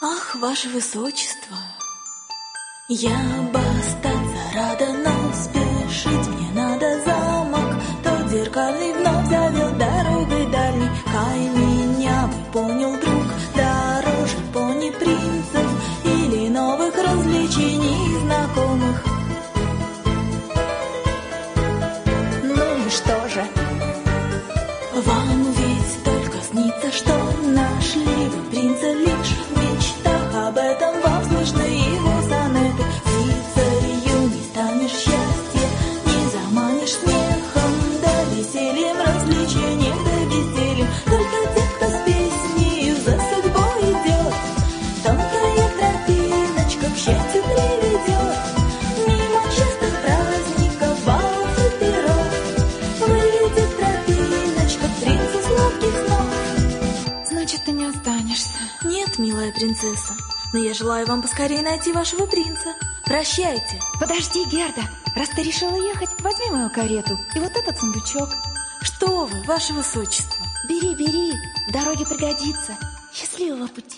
Ах, ваше высочество, я остаться рада, но спешить мне надо замок. Тот зеркальный вновь завел дорогой дальней. Кай меня бы понял, друг, дороже пони принцев или новых развлечений знакомых. Ну и что же? Вам ведь только снится, что нашли останешься. Нет, милая принцесса, но я желаю вам поскорее найти вашего принца Прощайте Подожди, Герда. Раз ты решила ехать, возьми мою карету и вот этот сундучок. Что вы, ваше высочество Бери, бери, в дороге пригодится. Счастливого пути.